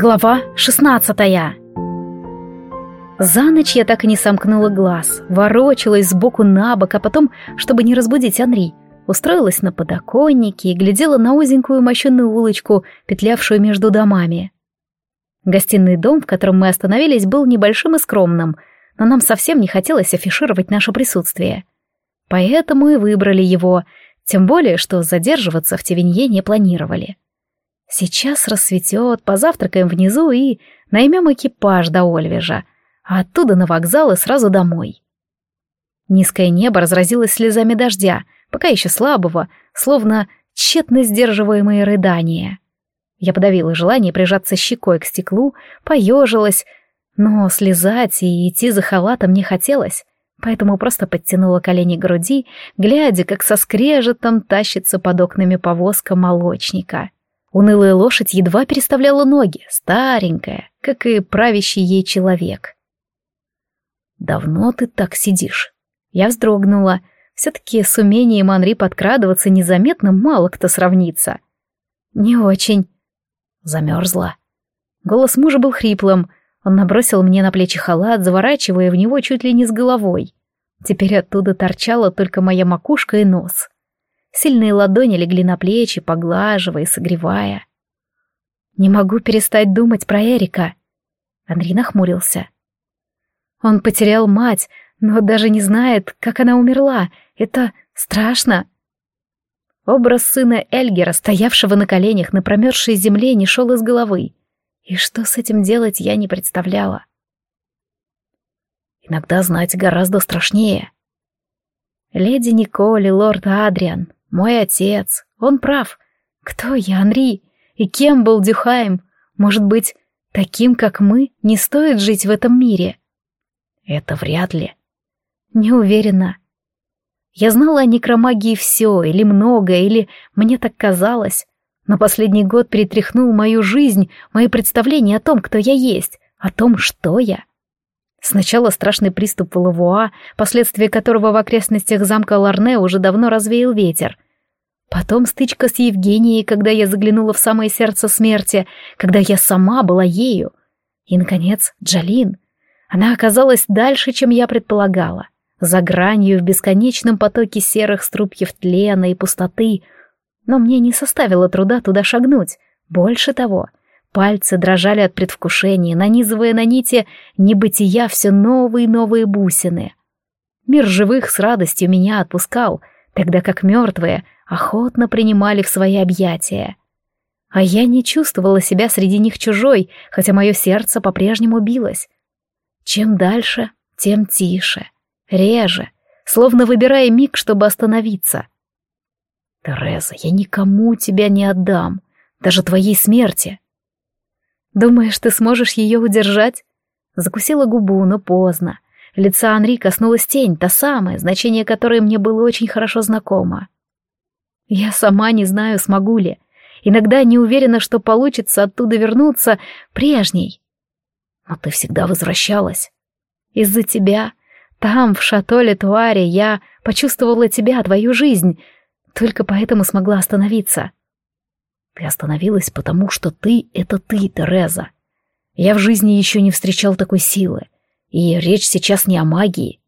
Глава шестнадцатая За ночь я так и не сомкнула глаз, ворочалась сбоку на бок, а потом, чтобы не разбудить Анри, устроилась на подоконнике и глядела на узенькую мощенную улочку, петлявшую между домами. Гостиный дом, в котором мы остановились, был небольшим и скромным, но нам совсем не хотелось афишировать наше присутствие. Поэтому и выбрали его, тем более, что задерживаться в Тевинье не планировали. Сейчас рассветет, позавтракаем внизу и наймем экипаж до Ольвежа, а оттуда на вокзал и сразу домой. Низкое небо разразилось слезами дождя, пока еще слабого, словно тщетно сдерживаемые рыдания. Я подавила желание прижаться щекой к стеклу, поежилась, но слезать и идти за халатом не хотелось, поэтому просто подтянула колени к груди, глядя, как со скрежетом тащится под окнами повозка молочника. Унылая лошадь едва переставляла ноги, старенькая, как и правящий ей человек. «Давно ты так сидишь?» Я вздрогнула. Все-таки с умением Анри подкрадываться незаметно мало кто сравнится. «Не очень». Замерзла. Голос мужа был хриплым. Он набросил мне на плечи халат, заворачивая в него чуть ли не с головой. Теперь оттуда торчала только моя макушка и нос. Сильные ладони легли на плечи, поглаживая и согревая. «Не могу перестать думать про Эрика». Андрей нахмурился. Он потерял мать, но даже не знает, как она умерла. Это страшно. Образ сына Эльгера, стоявшего на коленях на промерзшей земле, не шел из головы. И что с этим делать, я не представляла. Иногда знать гораздо страшнее. Леди Николь и лорд Адриан, мой отец, он прав. Кто я, Анри? И кем был Дюхайм? Может быть, таким, как мы, не стоит жить в этом мире? Это вряд ли. Не уверена. Я знала о некромагии все, или много, или мне так казалось. Но последний год перетряхнул мою жизнь, мои представления о том, кто я есть, о том, что я. Сначала страшный приступ Лавуа, последствия которого в окрестностях замка Ларне уже давно развеял ветер. Потом стычка с Евгенией, когда я заглянула в самое сердце смерти, когда я сама была ею. И, наконец, Джалин. Она оказалась дальше, чем я предполагала. За гранью в бесконечном потоке серых струпьев тлена и пустоты. Но мне не составило труда туда шагнуть. Больше того, Пальцы дрожали от предвкушения, нанизывая на нити небытия все новые и новые бусины. Мир живых с радостью меня отпускал, тогда как мертвые охотно принимали в свои объятия. А я не чувствовала себя среди них чужой, хотя мое сердце по-прежнему билось. Чем дальше, тем тише, реже, словно выбирая миг, чтобы остановиться. «Тереза, я никому тебя не отдам, даже твоей смерти», Думаешь, ты сможешь ее удержать? Закусила губу, но поздно. Лица Анри коснулась тень, та самая, значение которой мне было очень хорошо знакомо. Я сама не знаю, смогу ли. Иногда не уверена, что получится оттуда вернуться прежней. Но ты всегда возвращалась. Из-за тебя. Там, в шатоле Туаре, я почувствовала тебя, твою жизнь. Только поэтому смогла остановиться. Остановилась, потому что ты — это ты, Тереза. Я в жизни еще не встречал такой силы. И речь сейчас не о магии.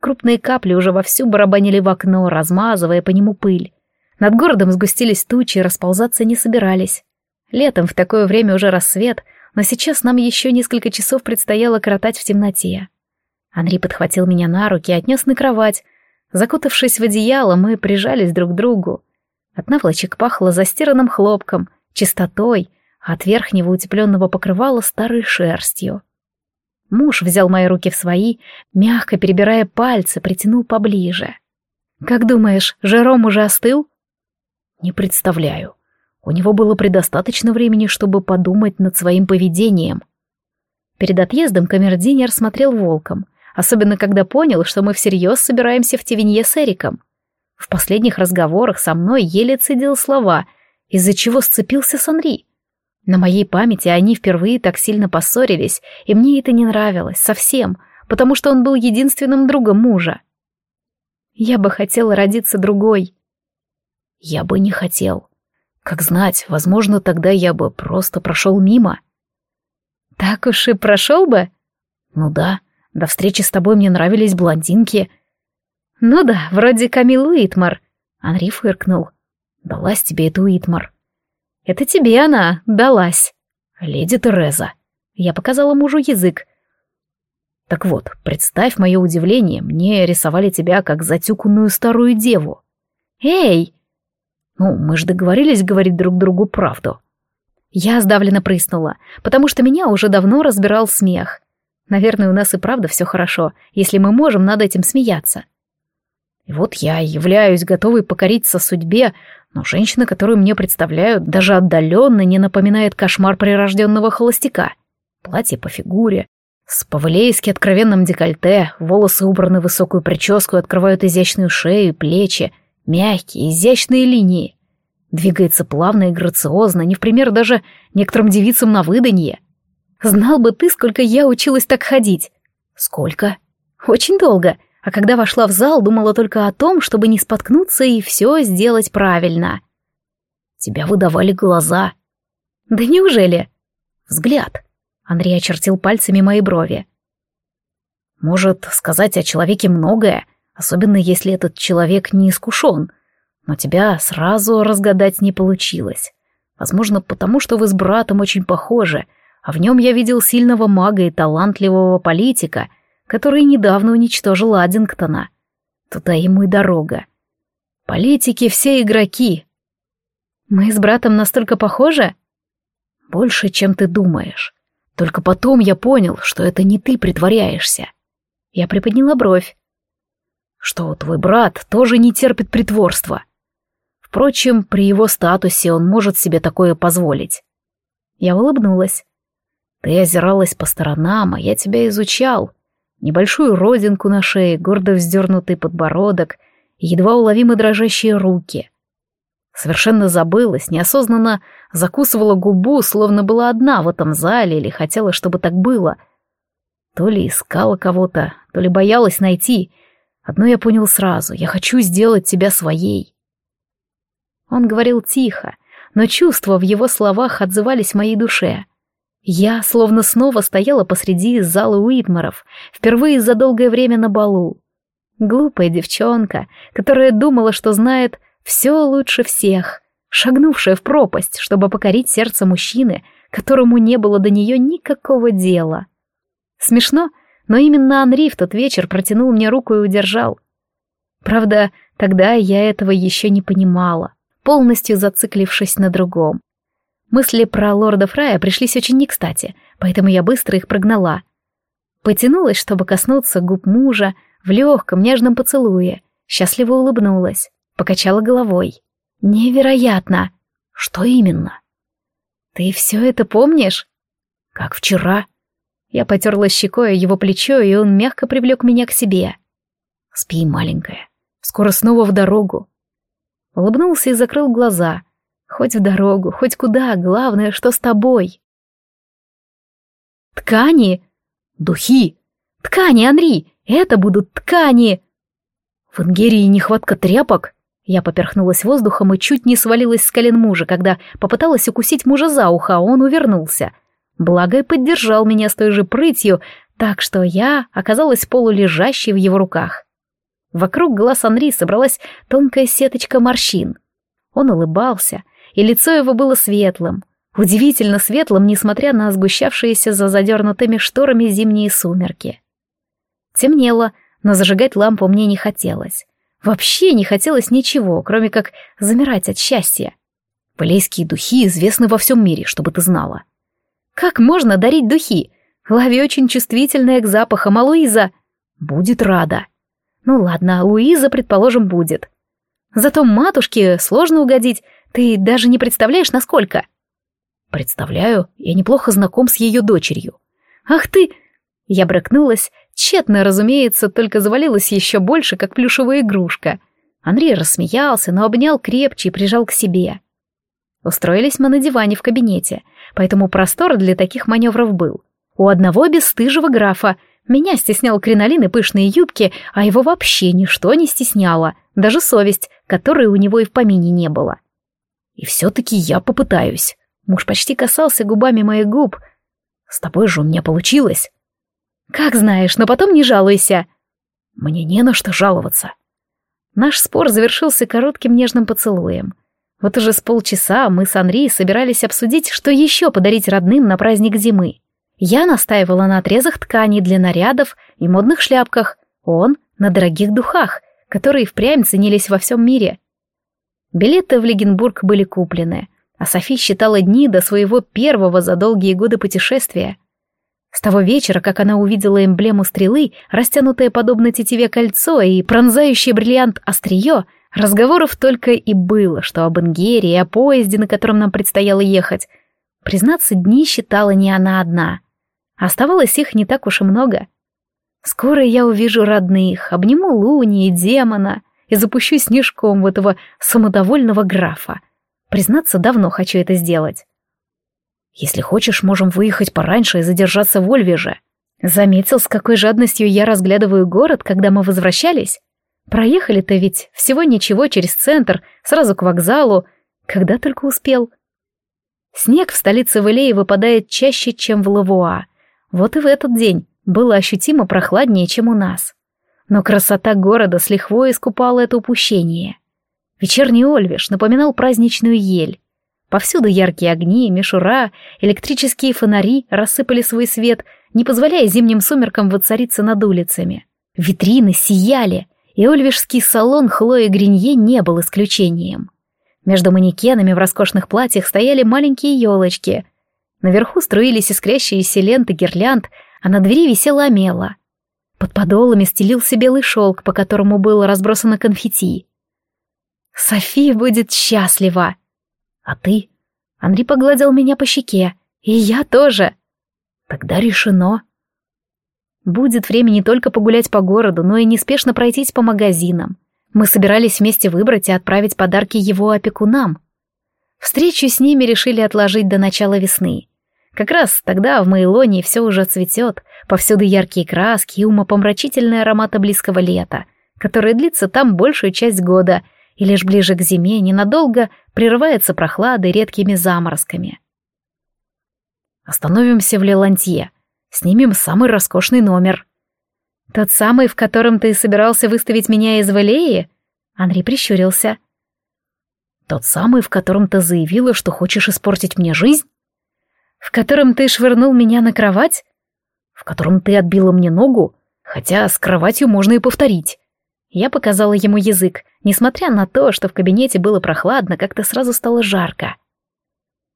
Крупные капли уже вовсю барабанили в окно, размазывая по нему пыль. Над городом сгустились тучи, расползаться не собирались. Летом в такое время уже рассвет, но сейчас нам еще несколько часов предстояло коротать в темноте. Анри подхватил меня на руки и отнес на кровать. Закутавшись в одеяло, мы прижались друг к другу. От наволочек пахло застиранным хлопком, чистотой, а от верхнего утепленного покрывала старой шерстью. Муж взял мои руки в свои, мягко перебирая пальцы, притянул поближе. «Как думаешь, Жером уже остыл?» «Не представляю. У него было предостаточно времени, чтобы подумать над своим поведением». Перед отъездом камердинер смотрел волком, особенно когда понял, что мы всерьез собираемся в Тевинье с Эриком. В последних разговорах со мной еле цедил слова, из-за чего сцепился с Анри. На моей памяти они впервые так сильно поссорились, и мне это не нравилось совсем, потому что он был единственным другом мужа. Я бы хотела родиться другой. Я бы не хотел. Как знать, возможно, тогда я бы просто прошел мимо. Так уж и прошел бы? Ну да, до встречи с тобой мне нравились блондинки. Ну да, вроде Камил Уитмар. Анри фыркнул. Далась тебе эту Уитмар. Это тебе она далась. Леди Тереза. Я показала мужу язык. Так вот, представь мое удивление, мне рисовали тебя как затюканную старую деву. Эй! Ну, мы же договорились говорить друг другу правду. Я сдавленно прыснула, потому что меня уже давно разбирал смех. Наверное, у нас и правда все хорошо, если мы можем над этим смеяться. И вот я являюсь готовой покориться судьбе, но женщина, которую мне представляют, даже отдаленно не напоминает кошмар прирожденного холостяка. Платье по фигуре, с павлейски откровенным декольте, волосы убраны в высокую прическу, открывают изящную шею и плечи, мягкие, изящные линии. Двигается плавно и грациозно, не в пример даже некоторым девицам на выданье. Знал бы ты, сколько я училась так ходить. Сколько? Очень долго. А когда вошла в зал, думала только о том, чтобы не споткнуться и все сделать правильно. Тебя выдавали глаза. Да неужели? Взгляд. Андрей очертил пальцами мои брови. Может сказать о человеке многое, особенно если этот человек не искушен, но тебя сразу разгадать не получилось. Возможно, потому что вы с братом очень похожи, а в нем я видел сильного мага и талантливого политика, который недавно уничтожил Аддингтона. Туда ему и дорога. Политики все игроки. Мы с братом настолько похожи? Больше, чем ты думаешь. Только потом я понял, что это не ты притворяешься. Я приподняла бровь что твой брат тоже не терпит притворства. Впрочем, при его статусе он может себе такое позволить. Я улыбнулась. Ты озиралась по сторонам, а я тебя изучал. Небольшую родинку на шее, гордо вздернутый подбородок, едва уловимо дрожащие руки. Совершенно забылась, неосознанно закусывала губу, словно была одна в этом зале или хотела, чтобы так было. То ли искала кого-то, то ли боялась найти — Одно я понял сразу — я хочу сделать тебя своей. Он говорил тихо, но чувства в его словах отзывались в моей душе. Я словно снова стояла посреди зала Уитмаров, впервые за долгое время на балу. Глупая девчонка, которая думала, что знает все лучше всех, шагнувшая в пропасть, чтобы покорить сердце мужчины, которому не было до нее никакого дела. Смешно — но именно Анри в тот вечер протянул мне руку и удержал. Правда, тогда я этого еще не понимала, полностью зациклившись на другом. Мысли про лорда Фрая пришлись очень не кстати, поэтому я быстро их прогнала. Потянулась, чтобы коснуться губ мужа в легком нежном поцелуе, счастливо улыбнулась, покачала головой. «Невероятно!» «Что именно?» «Ты все это помнишь?» «Как вчера», я потерла щекой его плечо, и он мягко привлек меня к себе. «Спи, маленькая. Скоро снова в дорогу». Улыбнулся и закрыл глаза. «Хоть в дорогу, хоть куда, главное, что с тобой». «Ткани!» «Духи!» «Ткани, Анри! Это будут ткани!» «В Ингерии нехватка тряпок?» Я поперхнулась воздухом и чуть не свалилась с колен мужа, когда попыталась укусить мужа за ухо, а он увернулся — Благо и поддержал меня с той же прытью, так что я оказалась полулежащей в его руках. Вокруг глаз Анри собралась тонкая сеточка морщин. Он улыбался, и лицо его было светлым, удивительно светлым, несмотря на сгущавшиеся за задернутыми шторами зимние сумерки. Темнело, но зажигать лампу мне не хотелось. Вообще не хотелось ничего, кроме как замирать от счастья. Полейские духи известны во всем мире, чтобы ты знала. Как можно дарить духи? Лави очень чувствительная к запахам, а Луиза... Будет рада. Ну ладно, Луиза, предположим, будет. Зато матушке сложно угодить, ты даже не представляешь, насколько. Представляю, я неплохо знаком с ее дочерью. Ах ты... Я брыкнулась, тщетно, разумеется, только завалилась еще больше, как плюшевая игрушка. Андрей рассмеялся, но обнял крепче и прижал к себе. Устроились мы на диване в кабинете, поэтому простор для таких маневров был. У одного бесстыжего графа меня стеснял кринолин и пышные юбки, а его вообще ничто не стесняло, даже совесть, которой у него и в помине не было. И все-таки я попытаюсь. Муж почти касался губами моих губ. С тобой же у меня получилось. Как знаешь, но потом не жалуйся. Мне не на что жаловаться. Наш спор завершился коротким нежным поцелуем. Вот уже с полчаса мы с Анри собирались обсудить, что еще подарить родным на праздник зимы. Я настаивала на отрезах тканей для нарядов и модных шляпках, он — на дорогих духах, которые впрямь ценились во всем мире. Билеты в Легенбург были куплены, а Софи считала дни до своего первого за долгие годы путешествия. С того вечера, как она увидела эмблему стрелы, растянутое подобно тетиве кольцо и пронзающий бриллиант острие, разговоров только и было, что об Ингере и о поезде, на котором нам предстояло ехать. Признаться, дни считала не она одна. Оставалось их не так уж и много. Скоро я увижу родных, обниму Луни и демона и запущу снежком в этого самодовольного графа. Признаться, давно хочу это сделать. Если хочешь, можем выехать пораньше и задержаться в Ольвеже. Заметил, с какой жадностью я разглядываю город, когда мы возвращались? Проехали-то ведь всего ничего через центр, сразу к вокзалу, когда только успел. Снег в столице Валеи выпадает чаще, чем в Лавуа. Вот и в этот день было ощутимо прохладнее, чем у нас. Но красота города с лихвой искупала это упущение. Вечерний Ольвиш напоминал праздничную ель. Повсюду яркие огни, мишура, электрические фонари рассыпали свой свет, не позволяя зимним сумеркам воцариться над улицами. Витрины сияли, и ольвишский салон Хлои Гринье не был исключением. Между манекенами в роскошных платьях стояли маленькие елочки. Наверху струились искрящиеся ленты гирлянд, а на двери висела омела. Под подолами стелился белый шелк, по которому было разбросано конфетти. София будет счастлива. А ты? Андрей погладил меня по щеке. И я тоже. Тогда решено. Будет время не только погулять по городу, но и неспешно пройтись по магазинам. Мы собирались вместе выбрать и отправить подарки его опекунам. Встречу с ними решили отложить до начала весны. Как раз тогда в Мейлоне все уже цветет, повсюду яркие краски и умопомрачительный аромат близкого лета, которое длится там большую часть года и лишь ближе к зиме ненадолго прерывается прохладой редкими заморозками. Остановимся в Лелантье, снимем самый роскошный номер. Тот самый, в котором ты собирался выставить меня из Валеи? Анри прищурился. Тот самый, в котором ты заявила, что хочешь испортить мне жизнь? В котором ты швырнул меня на кровать? В котором ты отбила мне ногу? Хотя с кроватью можно и повторить. Я показала ему язык. Несмотря на то, что в кабинете было прохладно, как-то сразу стало жарко.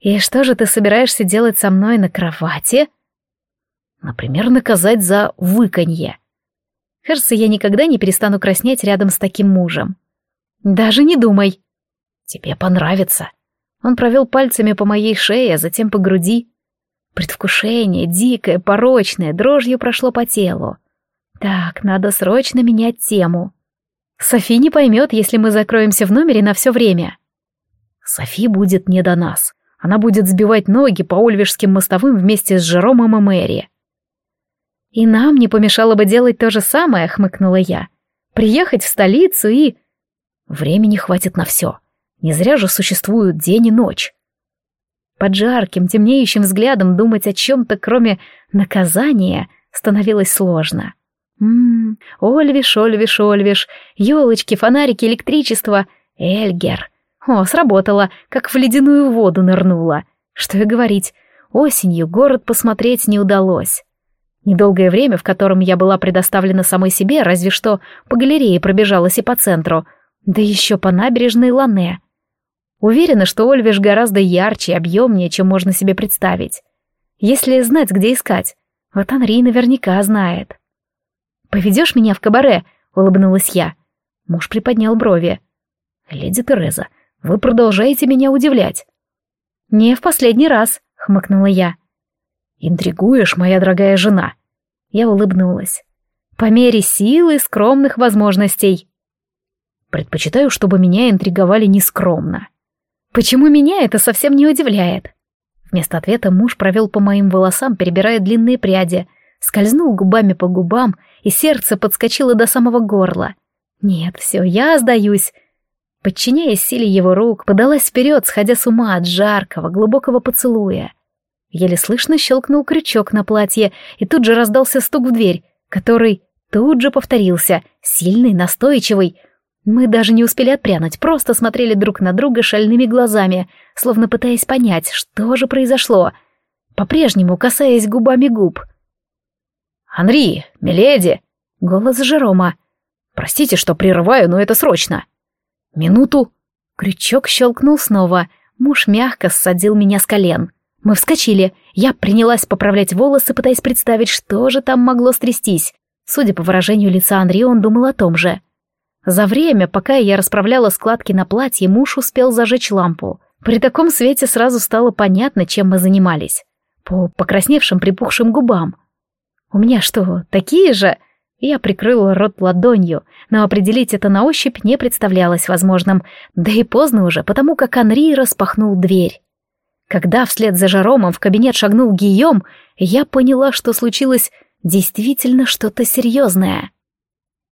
«И что же ты собираешься делать со мной на кровати?» «Например, наказать за выканье». Кажется, я никогда не перестану краснеть рядом с таким мужем. «Даже не думай». «Тебе понравится». Он провел пальцами по моей шее, а затем по груди. Предвкушение, дикое, порочное, дрожью прошло по телу. Так, надо срочно менять тему. Софи не поймет, если мы закроемся в номере на все время. Софи будет не до нас. Она будет сбивать ноги по ольвежским мостовым вместе с Жеромом и Мэри. И нам не помешало бы делать то же самое, хмыкнула я. Приехать в столицу и... Времени хватит на все. Не зря же существуют день и ночь. Под жарким, темнеющим взглядом думать о чем-то, кроме наказания, становилось сложно. Ммм, Ольвиш, Ольвиш, Ольвиш, елочки, фонарики, электричество, Эльгер. О, сработало, как в ледяную воду нырнула. Что и говорить, осенью город посмотреть не удалось. Недолгое время, в котором я была предоставлена самой себе, разве что по галерее пробежалась и по центру, да еще по набережной Лане. Уверена, что Ольвиш гораздо ярче и объемнее, чем можно себе представить. Если знать, где искать. Вот Анри наверняка знает. «Поведешь меня в кабаре?» — улыбнулась я. Муж приподнял брови. «Леди Тереза, вы продолжаете меня удивлять». «Не в последний раз», — хмыкнула я. «Интригуешь, моя дорогая жена». Я улыбнулась. «По мере сил и скромных возможностей». «Предпочитаю, чтобы меня интриговали нескромно». «Почему меня это совсем не удивляет?» Вместо ответа муж провел по моим волосам, перебирая длинные пряди — скользнул губами по губам, и сердце подскочило до самого горла. «Нет, все, я сдаюсь». Подчиняясь силе его рук, подалась вперед, сходя с ума от жаркого, глубокого поцелуя. Еле слышно щелкнул крючок на платье, и тут же раздался стук в дверь, который тут же повторился, сильный, настойчивый. Мы даже не успели отпрянуть, просто смотрели друг на друга шальными глазами, словно пытаясь понять, что же произошло, по-прежнему касаясь губами губ. «Анри, миледи!» — голос Жерома. «Простите, что прерываю, но это срочно!» «Минуту!» Крючок щелкнул снова. Муж мягко ссадил меня с колен. Мы вскочили. Я принялась поправлять волосы, пытаясь представить, что же там могло стрястись. Судя по выражению лица Анри, он думал о том же. За время, пока я расправляла складки на платье, муж успел зажечь лампу. При таком свете сразу стало понятно, чем мы занимались. По покрасневшим припухшим губам. У меня что, такие же? Я прикрыла рот ладонью, но определить это на ощупь не представлялось возможным, да и поздно уже, потому как Анри распахнул дверь. Когда вслед за Жаромом в кабинет шагнул Гийом, я поняла, что случилось действительно что-то серьезное.